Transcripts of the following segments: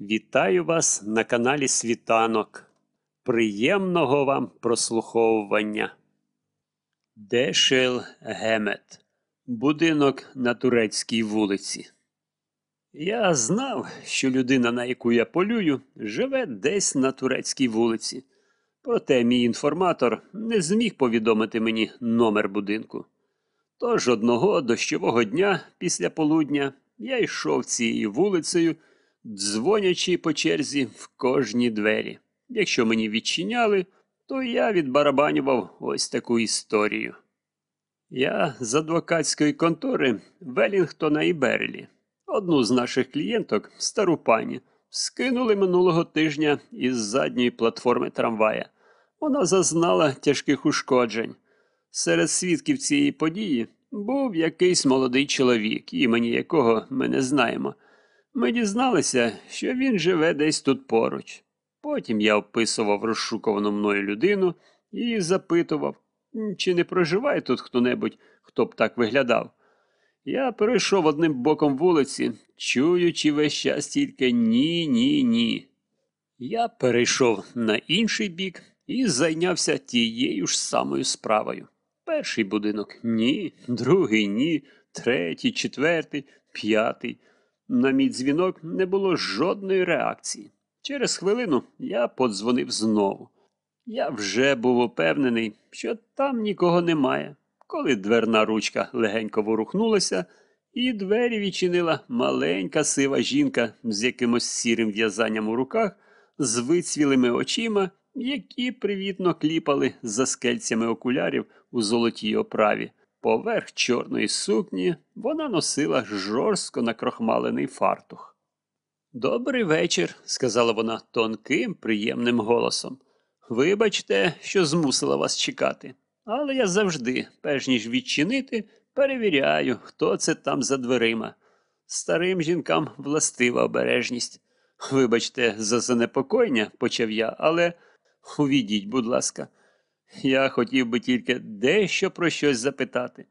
Вітаю вас на каналі Світанок. Приємного вам прослуховування. Дешел Гемет. Будинок на турецькій вулиці. Я знав, що людина, на яку я полюю, живе десь на турецькій вулиці. Проте мій інформатор не зміг повідомити мені номер будинку. Тож одного дощового дня після полудня я йшов цією вулицею, дзвонячи по черзі в кожні двері. Якщо мені відчиняли, то я відбарабанював ось таку історію. Я з адвокатської контори Велінгтона і Берлі. Одну з наших клієнток, стару пані, скинули минулого тижня із задньої платформи трамвая. Вона зазнала тяжких ушкоджень. Серед свідків цієї події був якийсь молодий чоловік, імені якого ми не знаємо. Ми дізналися, що він живе десь тут поруч. Потім я описував розшукувану мною людину і запитував, чи не проживає тут хто-небудь, хто б так виглядав. Я перейшов одним боком вулиці, чуючи весь час тільки ні, ні, ні. Я перейшов на інший бік і зайнявся тією ж самою справою. Перший будинок ні, другий ні, третій, четвертий, п'ятий. На мій дзвінок не було жодної реакції. Через хвилину я подзвонив знову. Я вже був упевнений, що там нікого немає. Коли дверна ручка легенько ворухнулася, і двері відчинила маленька сива жінка з якимось сірим в'язанням у руках, з вицвілими очима, які привітно кліпали за скельцями окулярів у золотій оправі. Поверх чорної сукні вона носила жорстко накрохмалений фартух. Добрий вечір, сказала вона тонким, приємним голосом. Вибачте, що змусила вас чекати, але я завжди, перш ніж відчинити, перевіряю, хто це там за дверима. Старим жінкам властива обережність. Вибачте, за занепокоєння, почав я, але увійдіть, будь ласка. Я хотів би тільки дещо про щось запитати.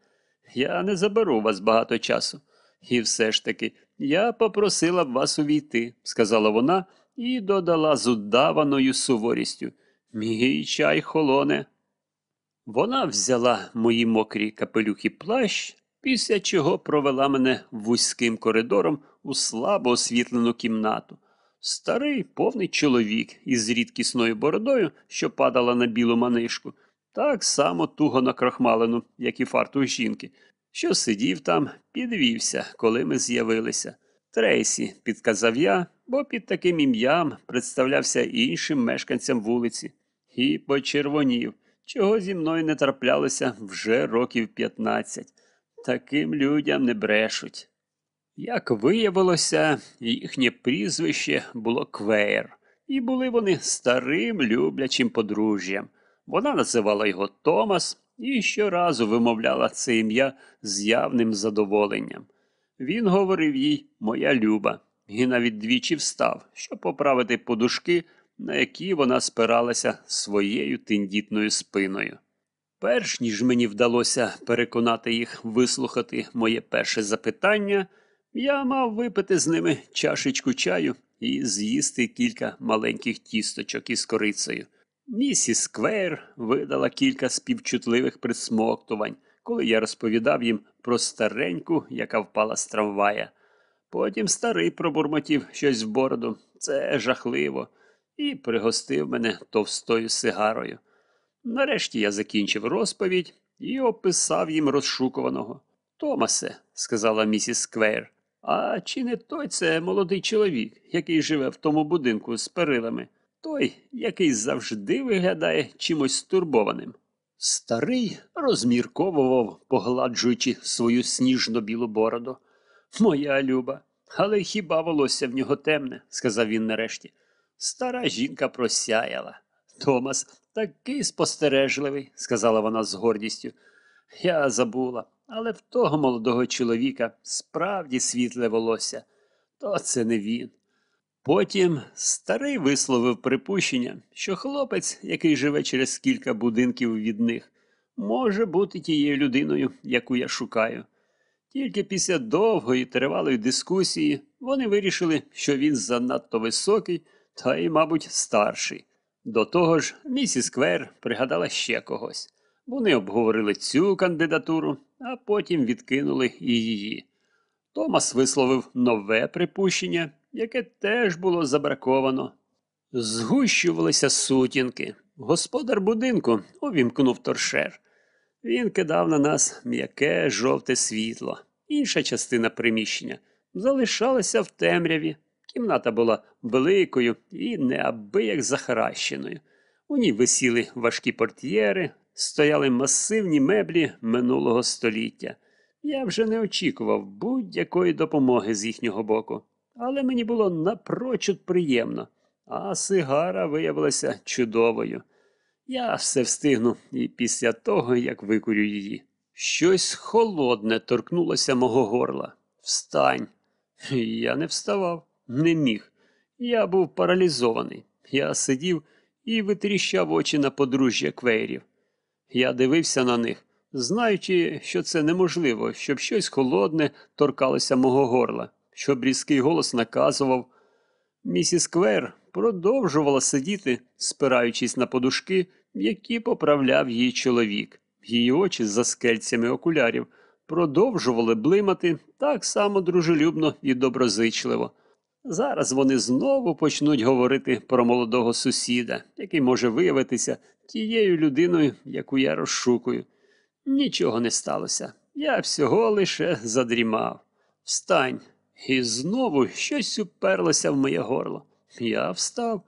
Я не заберу у вас багато часу. І все ж таки, я попросила б вас увійти, сказала вона і додала з удаваною суворістю. Мій чай холоне. Вона взяла мої мокрі капелюх і плащ, після чого провела мене вузьким коридором у слабо освітлену кімнату. Старий повний чоловік із рідкісною бородою, що падала на білу манишку, так само туго накрахмалену, як і фартух жінки, що сидів там, підвівся, коли ми з'явилися. Трейсі, підказав я, бо під таким ім'ям представлявся іншим мешканцям вулиці, і почервонів, чого зі мною не траплялося вже років п'ятнадцять. Таким людям не брешуть. Як виявилося, їхнє прізвище було Квейр, і були вони старим люблячим подружжям. Вона називала його Томас і щоразу вимовляла це ім'я з явним задоволенням. Він говорив їй Моя люба, і навіть двічі встав, щоб поправити подушки, на які вона спиралася своєю тендітною спиною. Перш ніж мені вдалося переконати їх вислухати моє перше запитання, я мав випити з ними чашечку чаю і з'їсти кілька маленьких тісточок із корицею. Місіс Квейр видала кілька співчутливих присмоктувань, коли я розповідав їм про стареньку, яка впала з трамвая. Потім старий пробурмотів щось в бороду, це жахливо, і пригостив мене товстою сигарою. Нарешті я закінчив розповідь і описав їм розшукуваного. Томасе, сказала місіс Квейр, а чи не той це молодий чоловік, який живе в тому будинку з перилами? Той, який завжди виглядає чимось стурбованим. Старий розмірковував, погладжуючи свою сніжно-білу бороду. Моя люба, але хіба волосся в нього темне, сказав він нарешті. Стара жінка просяяла. Томас такий спостережливий, сказала вона з гордістю. Я забула, але в того молодого чоловіка справді світле волосся. То це не він. Потім старий висловив припущення, що хлопець, який живе через кілька будинків від них, може бути тією людиною, яку я шукаю. Тільки після довгої тривалої дискусії вони вирішили, що він занадто високий та й, мабуть, старший. До того ж, місіс Квер пригадала ще когось. Вони обговорили цю кандидатуру, а потім відкинули і її. Томас висловив нове припущення, яке теж було забраковано. Згущувалися сутінки. Господар будинку увімкнув торшер. Він кидав на нас м'яке жовте світло. Інша частина приміщення залишалася в темряві. Кімната була великою і неабияк захаращеною. У ній висіли важкі портьєри, стояли масивні меблі минулого століття. Я вже не очікував будь-якої допомоги з їхнього боку, але мені було напрочуд приємно, а сигара виявилася чудовою. Я все встигну і після того, як викурю її. Щось холодне торкнулося мого горла. Встань. Я не вставав, не міг. Я був паралізований. Я сидів і витріщав очі на подружжя квейрів. Я дивився на них, знаючи, що це неможливо, щоб щось холодне торкалося мого горла, щоб різкий голос наказував. Місіс Квер продовжувала сидіти, спираючись на подушки, які поправляв її чоловік. Її очі за скельцями окулярів продовжували блимати так само дружелюбно і доброзичливо. Зараз вони знову почнуть говорити про молодого сусіда, який може виявитися тією людиною, яку я розшукую. Нічого не сталося. Я всього лише задрімав. Встань. І знову щось уперлося в моє горло. Я встав.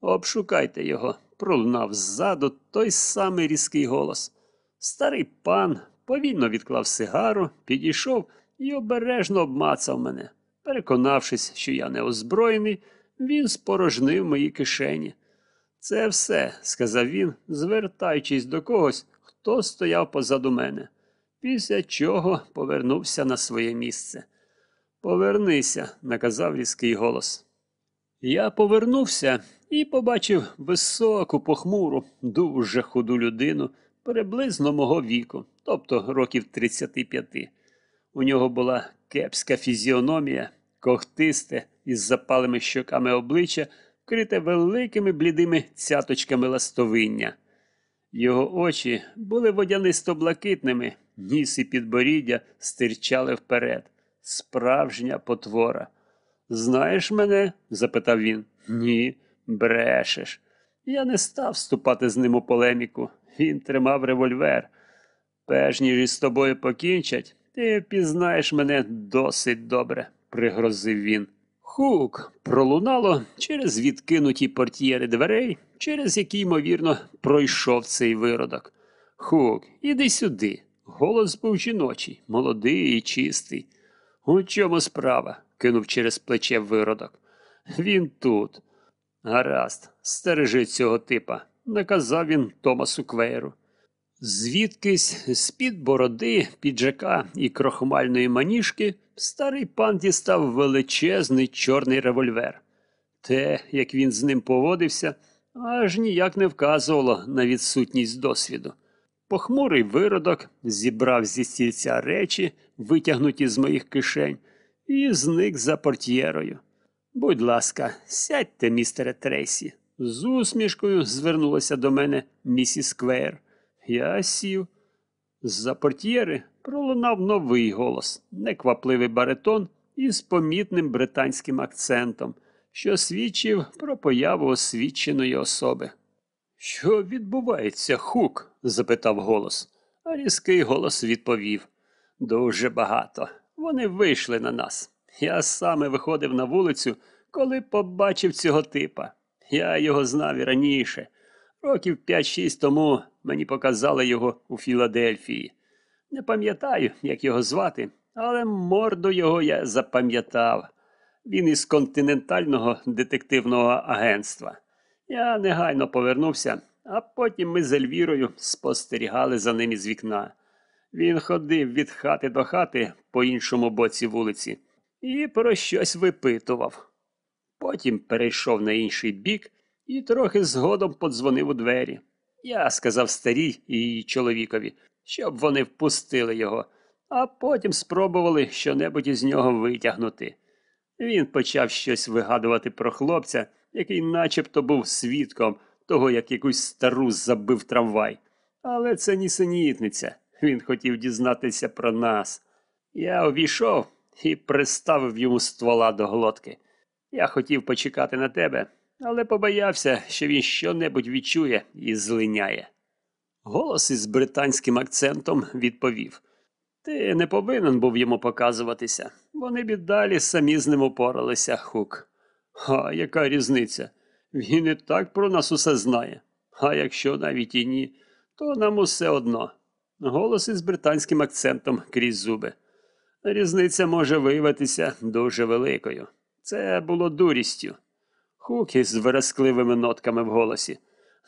Обшукайте його, пролунав ззаду той самий різкий голос. Старий пан повільно відклав сигару, підійшов і обережно обмацав мене. Переконавшись, що я не озброєний, він спорожнив мої кишені. Це все, сказав він, звертаючись до когось, хто стояв позаду мене, після чого повернувся на своє місце. Повернися, наказав різкий голос. Я повернувся і побачив високу, похмуру, дуже худу людину, приблизно мого віку, тобто років 35. У нього була кепська фізіономія, когтисте із запалими щоками обличчя, вкрите великими блідими цяточками ластовиння. Його очі були водянисто блакитними, ніс і підборіддя стирчали вперед. Справжня потвора. Знаєш мене? запитав він. Ні, брешеш. Я не став вступати з ним у полеміку. Він тримав револьвер. Перш ніж із тобою покінчать, ти впізнаєш мене досить добре, пригрозив він. Хук пролунало через відкинуті портьєри дверей, через які, ймовірно, пройшов цей виродок. Хук, іди сюди. Голос був жіночий, молодий і чистий. У чому справа? кинув через плече виродок. Він тут. Гаразд, стережи цього типа, наказав він Томасу Квейру. Звідкись, з-під бороди, піджака і крохмальної маніжки, старий пан дістав величезний чорний револьвер. Те, як він з ним поводився, аж ніяк не вказувало на відсутність досвіду. Похмурий виродок зібрав зі стільця речі, витягнуті з моїх кишень, і зник за портьєрою. Будь ласка, сядьте, містере Трейсі. З усмішкою звернулася до мене місіс Квейр. Я сів. З-за портьєри пролунав новий голос, неквапливий баритон із помітним британським акцентом, що свідчив про появу освіченої особи. Що відбувається, хук? запитав голос, а різкий голос відповів. Дуже багато. Вони вийшли на нас. Я саме виходив на вулицю, коли побачив цього типа. Я його знав і раніше. Років 5-6 тому мені показали його у Філадельфії. Не пам'ятаю, як його звати, але морду його я запам'ятав. Він із континентального детективного агентства. Я негайно повернувся, а потім ми з Ельвірою спостерігали за ним із вікна. Він ходив від хати до хати по іншому боці вулиці і про щось випитував. Потім перейшов на інший бік і трохи згодом подзвонив у двері. Я сказав старій і її чоловікові, щоб вони впустили його. а потім спробували щонебудь із нього витягнути. Він почав щось вигадувати про хлопця, який начебто був свідком того, як якусь стару забив трамвай. Але це нісенітниця. Він хотів дізнатися про нас. Я увійшов і приставив йому ствола до глотки. Я хотів почекати на тебе, але побоявся, що він щонебудь відчує і злиняє. Голос із британським акцентом відповів. Ти не повинен був йому показуватися. Вони б далі самі з ним упоралися, Хук. А яка різниця? Він і так про нас усе знає. А якщо навіть і ні, то нам усе одно. Голос із британським акцентом крізь зуби. Різниця може виявитися дуже великою. Це було дурістю. Хук із верескливими нотками в голосі.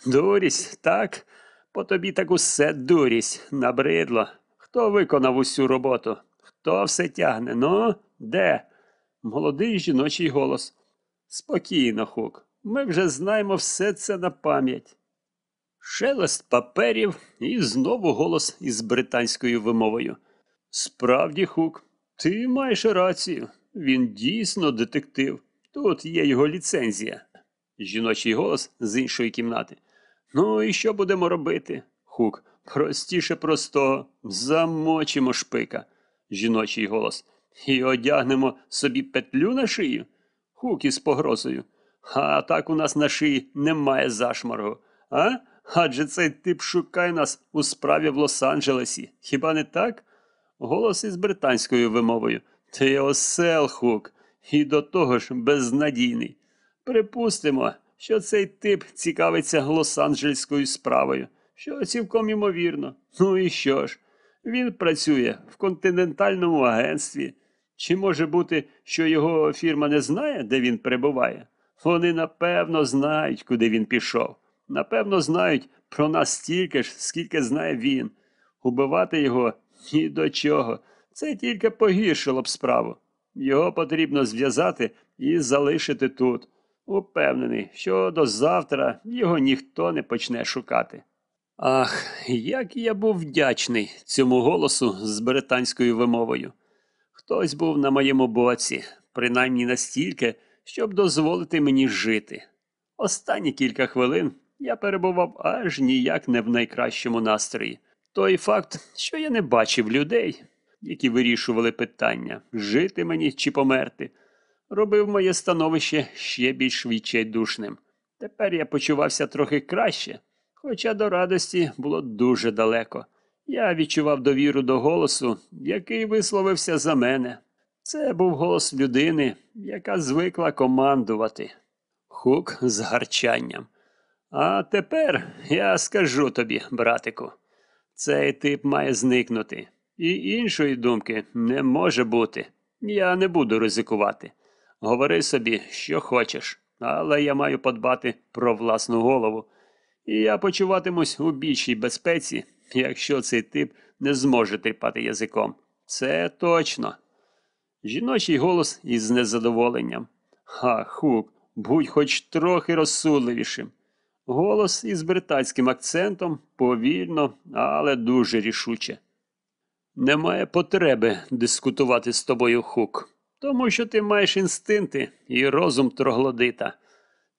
Дурість, так? По тобі так усе дурість, набридло. Хто виконав усю роботу? Хто все тягне? Ну, де? Молодий жіночий голос. Спокійно, Хук. Ми вже знаємо все це на пам'ять. Шелест паперів і знову голос із британською вимовою. Справді, Хук, ти маєш рацію. Він дійсно детектив. Тут є його ліцензія. Жіночий голос з іншої кімнати. Ну і що будемо робити? Хук. Простіше простого. Замочимо шпика. Жіночий голос. І одягнемо собі петлю на шию. Хук із погрозою. А так у нас на шиї немає зашморгу. А? Адже цей тип шукає нас у справі в Лос-Анджелесі. Хіба не так? Голос із британською вимовою. Ти осел, Хук, і до того ж безнадійний. Припустимо, що цей тип цікавиться Лос-Анджельською справою, що цілком імовірно. Ну і що ж? Він працює в континентальному агентстві. Чи може бути, що його фірма не знає, де він перебуває? Вони напевно знають, куди він пішов. Напевно, знають про нас стільки ж, скільки знає він. Убивати його ні до чого. Це тільки погіршило б справу. Його потрібно зв'язати і залишити тут. Упевнений, що до завтра його ніхто не почне шукати. Ах, як я був вдячний цьому голосу з британською вимовою. Хтось був на моєму боці, принаймні настільки, щоб дозволити мені жити. Останні кілька хвилин я перебував аж ніяк не в найкращому настрої. Той факт, що я не бачив людей, які вирішували питання, жити мені чи померти, робив моє становище ще більш відчайдушним. Тепер я почувався трохи краще, хоча до радості було дуже далеко. Я відчував довіру до голосу, який висловився за мене. Це був голос людини, яка звикла командувати. Хук з гарчанням. А тепер я скажу тобі, братику, цей тип має зникнути. І іншої думки не може бути. Я не буду ризикувати. Говори собі, що хочеш, але я маю подбати про власну голову. І я почуватимусь у більшій безпеці, якщо цей тип не зможе тріпати язиком. Це точно. Жіночий голос із незадоволенням. Ха, хук, будь хоч трохи розсудливішим. Голос із британським акцентом повільно, але дуже рішуче. Немає потреби дискутувати з тобою, Хук, тому що ти маєш інстинкти і розум троглодита.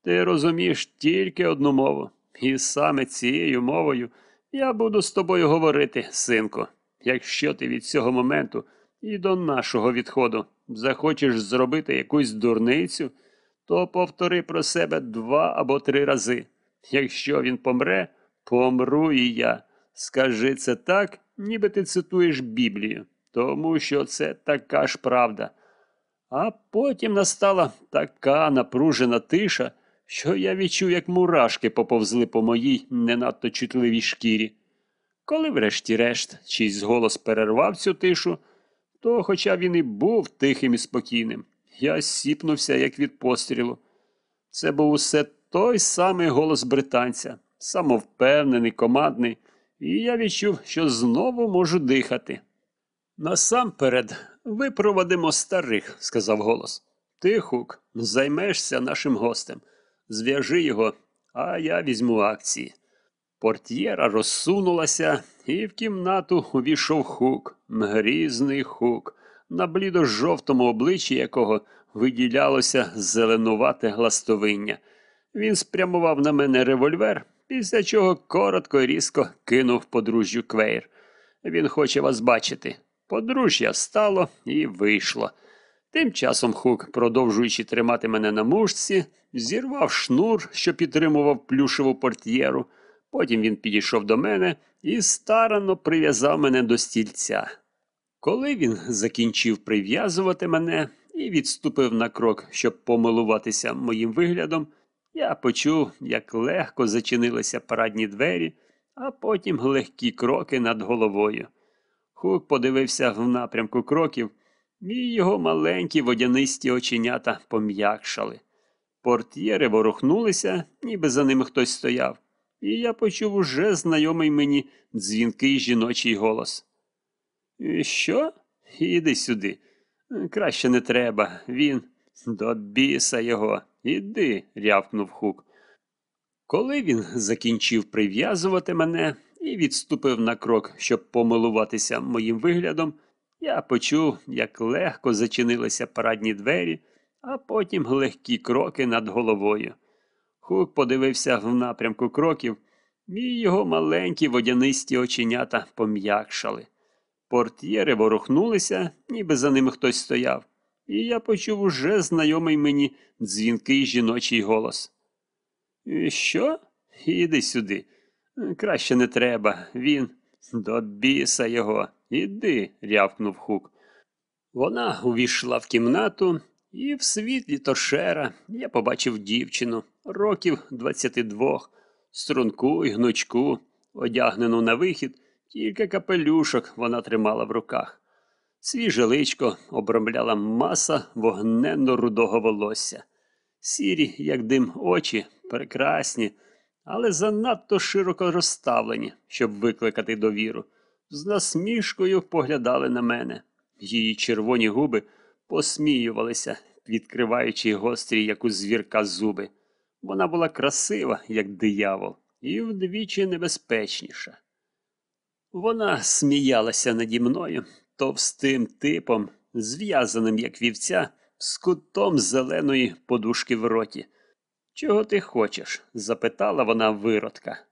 Ти розумієш тільки одну мову, і саме цією мовою я буду з тобою говорити, синку. Якщо ти від цього моменту і до нашого відходу захочеш зробити якусь дурницю, то повтори про себе два або три рази. Якщо він помре, помру і я. Скажи це так, ніби ти цитуєш Біблію, тому що це така ж правда. А потім настала така напружена тиша, що я відчув, як мурашки поповзли по моїй не надто чутливій шкірі. Коли, врешті-решт, чийсь голос перервав цю тишу, то, хоча він і був тихим і спокійним, я сіпнувся, як від пострілу. Це був усе той самий голос британця, самовпевнений, командний, і я відчув, що знову можу дихати. Насамперед, випроводимо старих, сказав голос. Ти, Хук, займешся нашим гостем. Зв'яжи його, а я візьму акції. Портьєра розсунулася, і в кімнату увійшов хук, грізний хук, на блідо-жовтому обличчі якого виділялося зеленувате гластовиння. Він спрямував на мене револьвер, після чого коротко і різко кинув подружжю Квейр. Він хоче вас бачити. Подружжя встало і вийшло. Тим часом Хук, продовжуючи тримати мене на мушці, зірвав шнур, що підтримував плюшеву портьєру. Потім він підійшов до мене і старанно прив'язав мене до стільця. Коли він закінчив прив'язувати мене і відступив на крок, щоб помилуватися моїм виглядом, я почув, як легко зачинилися парадні двері, а потім легкі кроки над головою. Хук подивився в напрямку кроків, і його маленькі водянисті оченята пом'якшали. Портьєри ворухнулися, ніби за ними хтось стояв, і я почув уже знайомий мені дзвінкий жіночий голос. «І Що? Іди сюди. Краще не треба. Він до біса його. Іди, рявкнув Хук. Коли він закінчив прив'язувати мене і відступив на крок, щоб помилуватися моїм виглядом, я почув, як легко зачинилися парадні двері, а потім легкі кроки над головою. Хук подивився в напрямку кроків, і його маленькі водянисті оченята пом'якшали. Портьєри ворухнулися, ніби за ними хтось стояв, і я почув уже знайомий мені дзвінкий жіночий голос. Що? Іди сюди. Краще не треба. Він до біса його. Іди, рявкнув Хук. Вона увійшла в кімнату, і в світлі торшера я побачив дівчину, років 22, струнку й гнучку, одягнену на вихід, тільки капелюшок вона тримала в руках. Свіже личко обрамляла маса вогненно-рудого волосся. Сірі, як дим очі, прекрасні, але занадто широко розставлені, щоб викликати довіру. З насмішкою поглядали на мене. Її червоні губи посміювалися, відкриваючи гострі, як у звірка зуби. Вона була красива, як диявол, і вдвічі небезпечніша. Вона сміялася наді мною товстим типом, зв'язаним, як вівця, з кутом зеленої подушки в роті. Чого ти хочеш? запитала вона виродка.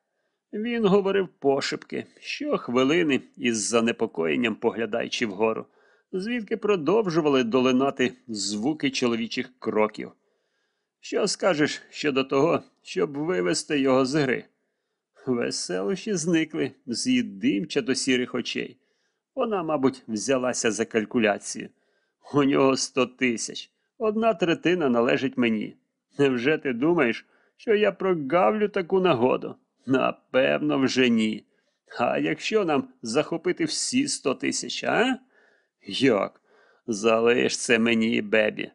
Він говорив пошепки, щохвилини із занепокоєнням поглядаючи вгору, звідки продовжували долинати звуки чоловічих кроків. Що скажеш щодо того, щоб вивести його з гри? Веселощі зникли з її димчато сірих очей. Вона, мабуть, взялася за калькуляцію. У нього сто тисяч. Одна третина належить мені. Невже ти думаєш, що я прогавлю таку нагоду? Напевно, вже ні. А якщо нам захопити всі сто тисяч, а? Як? Залиш це мені, Бебі.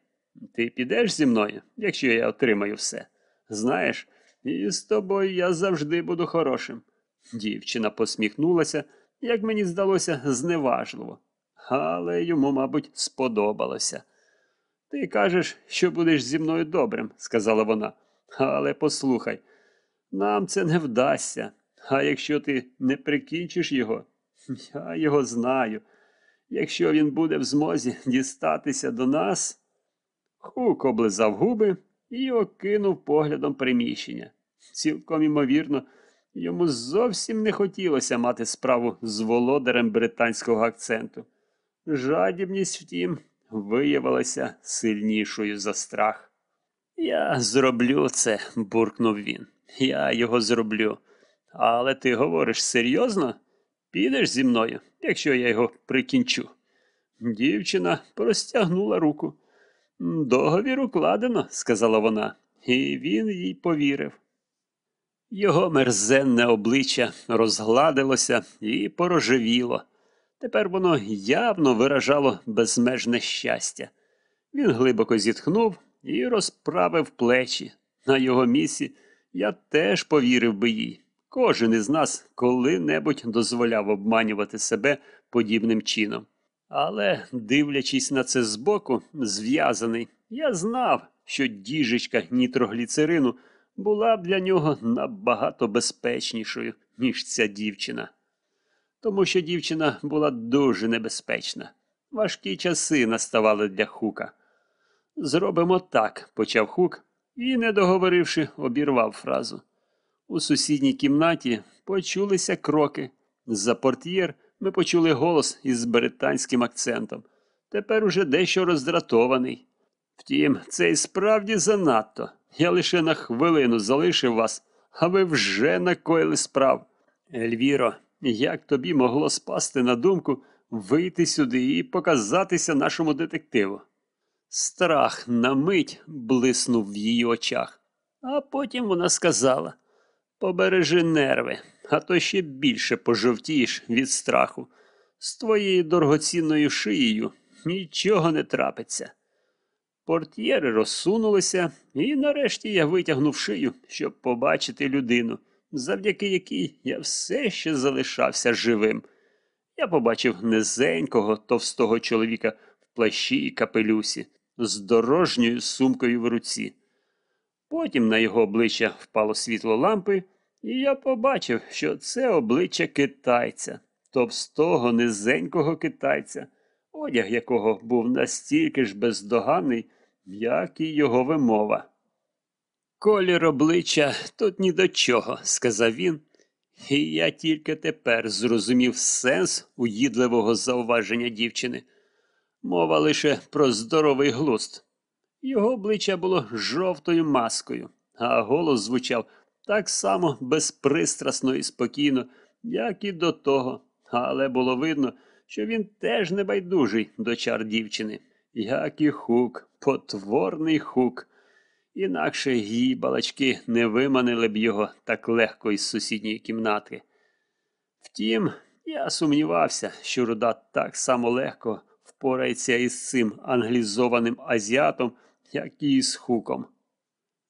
Ти підеш зі мною, якщо я отримаю все. Знаєш, і з тобою я завжди буду хорошим. Дівчина посміхнулася, як мені здалося, зневажливо. Але йому, мабуть, сподобалося. Ти кажеш, що будеш зі мною добрим, сказала вона. Але послухай, нам це не вдасться. А якщо ти не прикінчиш його, я його знаю. Якщо він буде в змозі дістатися до нас. Хук облизав губи і окинув поглядом приміщення. Цілком імовірно, йому зовсім не хотілося мати справу з володарем британського акценту. Жадібність, втім, виявилася сильнішою за страх. Я зроблю це, буркнув він. Я його зроблю. Але ти говориш серйозно? Підеш зі мною, якщо я його прикінчу. Дівчина простягнула руку. Договір укладено, сказала вона, і він їй повірив. Його мерзенне обличчя розгладилося і порожевіло. Тепер воно явно виражало безмежне щастя. Він глибоко зітхнув і розправив плечі. На його місці я теж повірив би їй. Кожен із нас коли-небудь дозволяв обманювати себе подібним чином. Але, дивлячись на це збоку, зв'язаний, я знав, що діжечка нітрогліцерину була б для нього набагато безпечнішою, ніж ця дівчина. тому що дівчина була дуже небезпечна. Важкі часи наставали для хука. Зробимо так, почав хук і, не договоривши, обірвав фразу. У сусідній кімнаті почулися кроки. За портьєр ми почули голос із британським акцентом. Тепер уже дещо роздратований. Втім, це і справді занадто. Я лише на хвилину залишив вас, а ви вже накоїли справ. Ельвіро, як тобі могло спасти на думку вийти сюди і показатися нашому детективу? Страх на мить блиснув в її очах, а потім вона сказала Побережи нерви, а то ще більше пожовтієш від страху. З твоєю дорогоцінною шиєю нічого не трапиться. Портьєри розсунулися, і нарешті я витягнув шию, щоб побачити людину, завдяки якій я все ще залишався живим. Я побачив низенького, товстого чоловіка в плащі і капелюсі з дорожньою сумкою в руці. Потім на його обличчя впало світло лампи, і я побачив, що це обличчя китайця, товстого, низенького китайця, одяг якого був настільки ж бездоганний, як і його вимова. Колір обличчя тут ні до чого, сказав він, і я тільки тепер зрозумів сенс уїдливого зауваження дівчини. Мова лише про здоровий глузд. Його обличчя було жовтою маскою, а голос звучав так само безпристрасно і спокійно, як і до того, але було видно, що він теж не байдужий до чар дівчини, як і хук, потворний хук. Інакше її балачки не виманили б його так легко із сусідньої кімнати. Втім, я сумнівався, що руда так само легко впорається із цим англізованим азіатом, як і з хуком.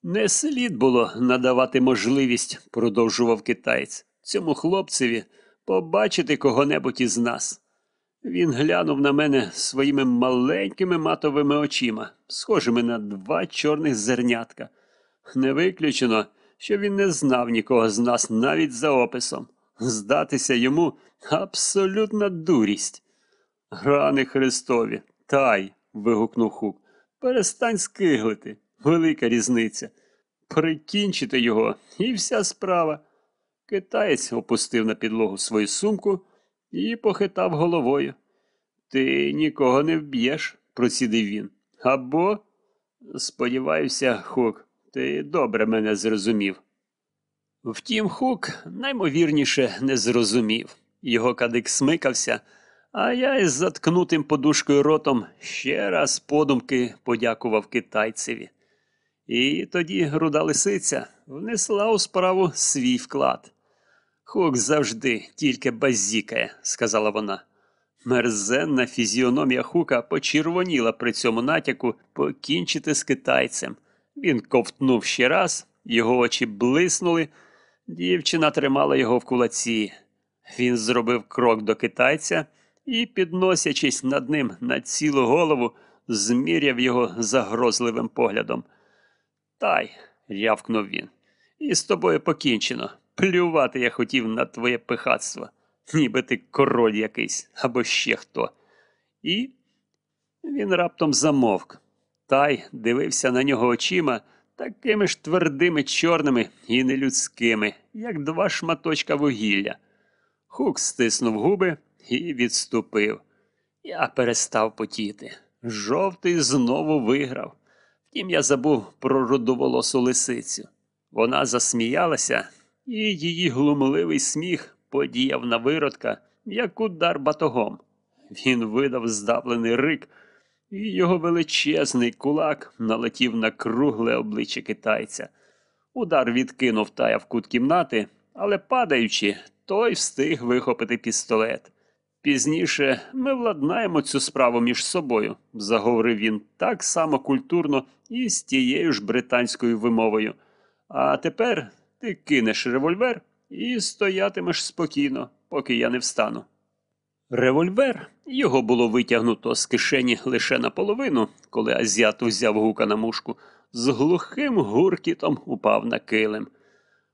Не слід було надавати можливість, продовжував китаєць, цьому хлопцеві побачити кого-небудь із нас. Він глянув на мене своїми маленькими матовими очима, схожими на два чорних зернятка. Не виключено, що він не знав нікого з нас навіть за описом. Здатися йому абсолютна дурість. Грани Христові, тай. вигукнув Хук. Перестань скиглити. Велика різниця. Прикінчити його і вся справа. Китаєць опустив на підлогу свою сумку і похитав головою. Ти нікого не вб'єш, процідив він. Або, сподіваюся, Хук, ти добре мене зрозумів. Втім, Хук наймовірніше не зрозумів. Його кадик смикався, а я із заткнутим подушкою ротом ще раз подумки подякував китайцеві. І тоді руда лисиця внесла у справу свій вклад. Хук завжди тільки базікає, сказала вона. Мерзенна фізіономія Хука почервоніла при цьому натяку покінчити з китайцем. Він ковтнув ще раз, його очі блиснули. Дівчина тримала його в кулаці. Він зробив крок до китайця і, підносячись над ним на цілу голову, зміряв його загрозливим поглядом. Тай, рявкнув він, і з тобою покінчено. Плювати я хотів на твоє пихатство, ніби ти король якийсь або ще хто. І він раптом замовк. Тай дивився на нього очима такими ж твердими, чорними і нелюдськими, як два шматочка вугілля. Хук стиснув губи і відступив. Я перестав потіти. Жовтий знову виграв. Втім, я забув про рудоволосу лисицю. Вона засміялася, і її глумливий сміх подіяв на виродка, як удар батогом. Він видав здавлений рик, і його величезний кулак налетів на кругле обличчя китайця. Удар відкинув тая в кут кімнати, але падаючи, той встиг вихопити пістолет. Пізніше ми владнаємо цю справу між собою, заговорив він так само культурно і з тією ж британською вимовою. А тепер ти кинеш револьвер і стоятимеш спокійно, поки я не встану. Револьвер його було витягнуто з кишені лише наполовину, коли азіат взяв хука на мушку, з глухим гуркітом упав на килим.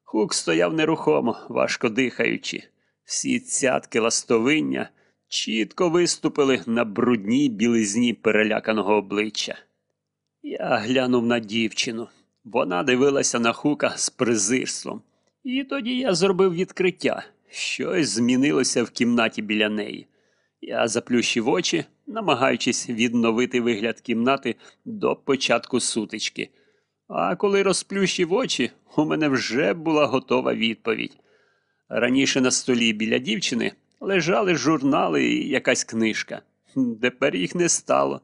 Хук стояв нерухомо, важко дихаючи. Всі цятки ластовиння чітко виступили на брудній білизні переляканого обличчя. Я глянув на дівчину. Вона дивилася на хука з презирством. І тоді я зробив відкриття. Щось змінилося в кімнаті біля неї. Я заплющив очі, намагаючись відновити вигляд кімнати до початку сутички. А коли розплющив очі, у мене вже була готова відповідь. Раніше на столі біля дівчини лежали журнали і якась книжка. Тепер їх не стало.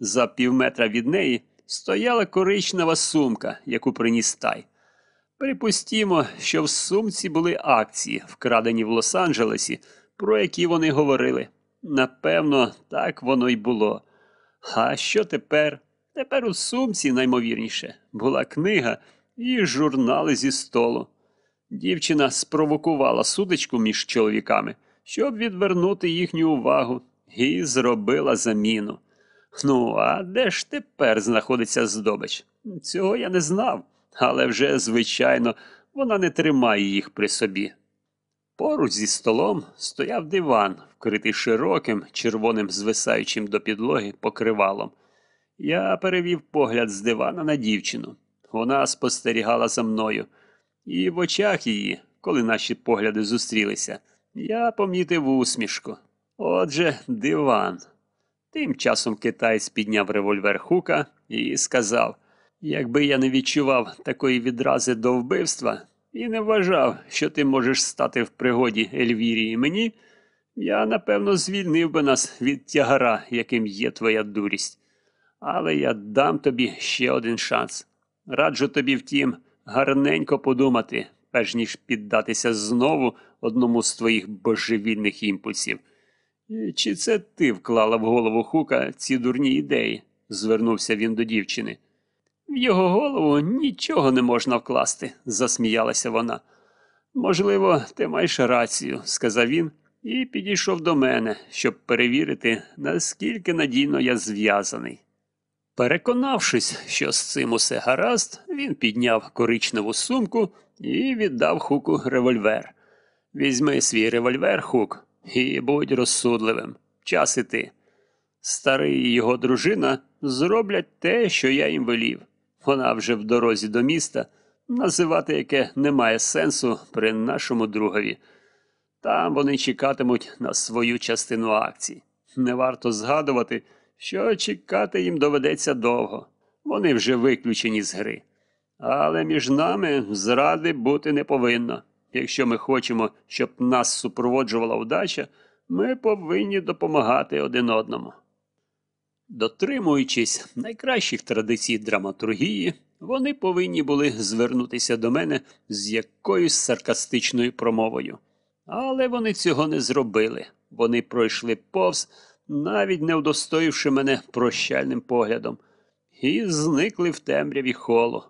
За півметра від неї стояла коричнева сумка, яку приніс тай. Припустімо, що в сумці були акції, вкрадені в Лос-Анджелесі, про які вони говорили. Напевно, так воно й було. А що тепер? Тепер у сумці, наймовірніше, була книга і журнали зі столу. Дівчина спровокувала сутичку між чоловіками, щоб відвернути їхню увагу, і зробила заміну. Ну, а де ж тепер знаходиться здобич? Цього я не знав, але вже, звичайно, вона не тримає їх при собі. Поруч зі столом стояв диван, вкритий широким, червоним звисаючим до підлоги покривалом. Я перевів погляд з дивана на дівчину. Вона спостерігала за мною, і в очах її, коли наші погляди зустрілися, я помітив усмішку. Отже, диван. Тим часом китаєць підняв револьвер хука і сказав: якби я не відчував такої відрази до вбивства і не вважав, що ти можеш стати в пригоді Ельвірі і мені, я напевно звільнив би нас від тягара, яким є твоя дурість. Але я дам тобі ще один шанс. Раджу тобі, втім, гарненько подумати, перш ніж піддатися знову одному з твоїх божевільних імпульсів. «І Чи це ти вклала в голову Хука ці дурні ідеї? звернувся він до дівчини. В його голову нічого не можна вкласти, засміялася вона. Можливо, ти маєш рацію, сказав він і підійшов до мене, щоб перевірити, наскільки надійно я зв'язаний. Переконавшись, що з цим усе гаразд, він підняв коричневу сумку і віддав хуку револьвер. Візьми свій револьвер, хук, і будь розсудливим. Час іти. Старий і його дружина зроблять те, що я їм велів. Вона вже в дорозі до міста, називати яке немає сенсу при нашому другові. Там вони чекатимуть на свою частину акцій. Не варто згадувати, що чекати їм доведеться довго. Вони вже виключені з гри. Але між нами зради бути не повинно. Якщо ми хочемо, щоб нас супроводжувала удача, ми повинні допомагати один одному. Дотримуючись найкращих традицій драматургії, вони повинні були звернутися до мене з якоюсь саркастичною промовою. Але вони цього не зробили. Вони пройшли повз, навіть не удостоївши мене прощальним поглядом, і зникли в темряві холу.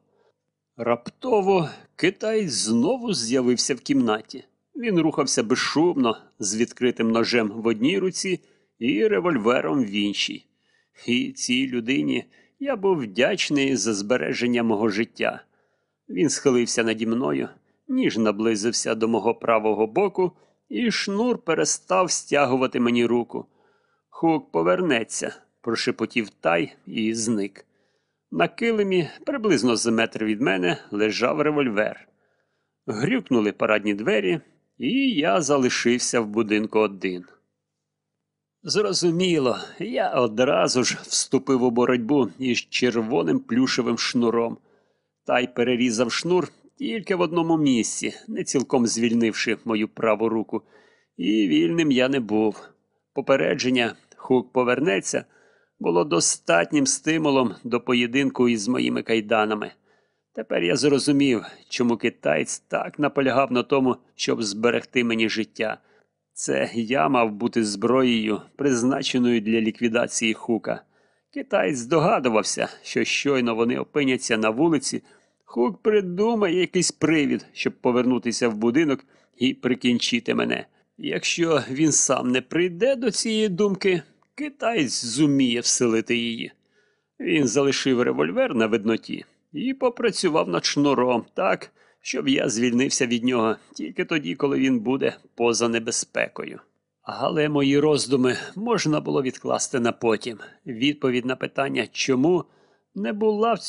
Раптово китаєць знову з'явився в кімнаті. Він рухався безшумно, з відкритим ножем в одній руці і револьвером в іншій. І цій людині я був вдячний за збереження мого життя. Він схилився наді мною, ніж наблизився до мого правого боку, і шнур перестав стягувати мені руку. Хук повернеться, прошепотів тай і зник. На килимі, приблизно за метр від мене, лежав револьвер. Грюкнули парадні двері, і я залишився в будинку один. Зрозуміло, я одразу ж вступив у боротьбу із червоним плюшевим шнуром. Та й перерізав шнур тільки в одному місці, не цілком звільнивши мою праву руку. І вільним я не був. Попередження, хук повернеться, було достатнім стимулом до поєдинку із моїми кайданами. Тепер я зрозумів, чому китаєць так наполягав на тому, щоб зберегти мені життя. Це я мав бути зброєю, призначеною для ліквідації хука. Китаєць здогадувався, що щойно вони опиняться на вулиці, хук придумає якийсь привід, щоб повернутися в будинок і прикінчити мене. Якщо він сам не прийде до цієї думки, китаєць зуміє вселити її. Він залишив револьвер на видноті і попрацював над шнуром так, щоб я звільнився від нього тільки тоді, коли він буде поза небезпекою. Але мої роздуми можна було відкласти на потім. Відповідь на питання, чому не була в